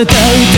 歌う